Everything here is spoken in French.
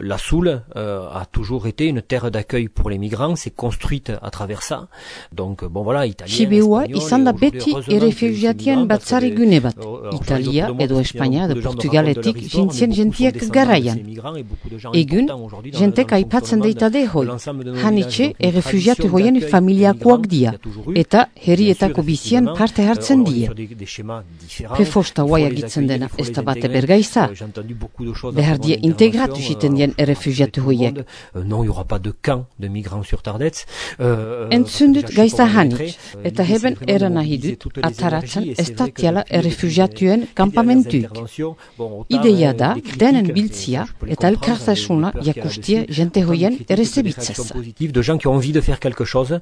La Soule euh, a toujours été une terre d'accueil pour les migrants, c'est construite à travers ça. Donc bon voilà, italien, Sibeua izan da beti errefugiatien batzari gune bat. Italia edo Espainia edo Portugaletik jintzien gentiek garaian. Egun, jentek aipatzen deita de hoi. Hanitxe errefugiatu hoien familiakoak dia. Eta herrietako bizian parte hartzen die. Prefosta guai agitzen dena ez da bate bergaiza. Behar die integratu jiten errefugiatu hoiek. Non, il y aura pas de camp de migrants sur Tardets. Euh, Entzundut gaizta hanitz, eta heben era nahi dut ataratzen ez da tiala errefugiatuen kampamentuik. Ideia da, denen biltzia eta elkartasuna jakustia jente hoien errezebitzez. de gens qui ont envie de faire quelque chose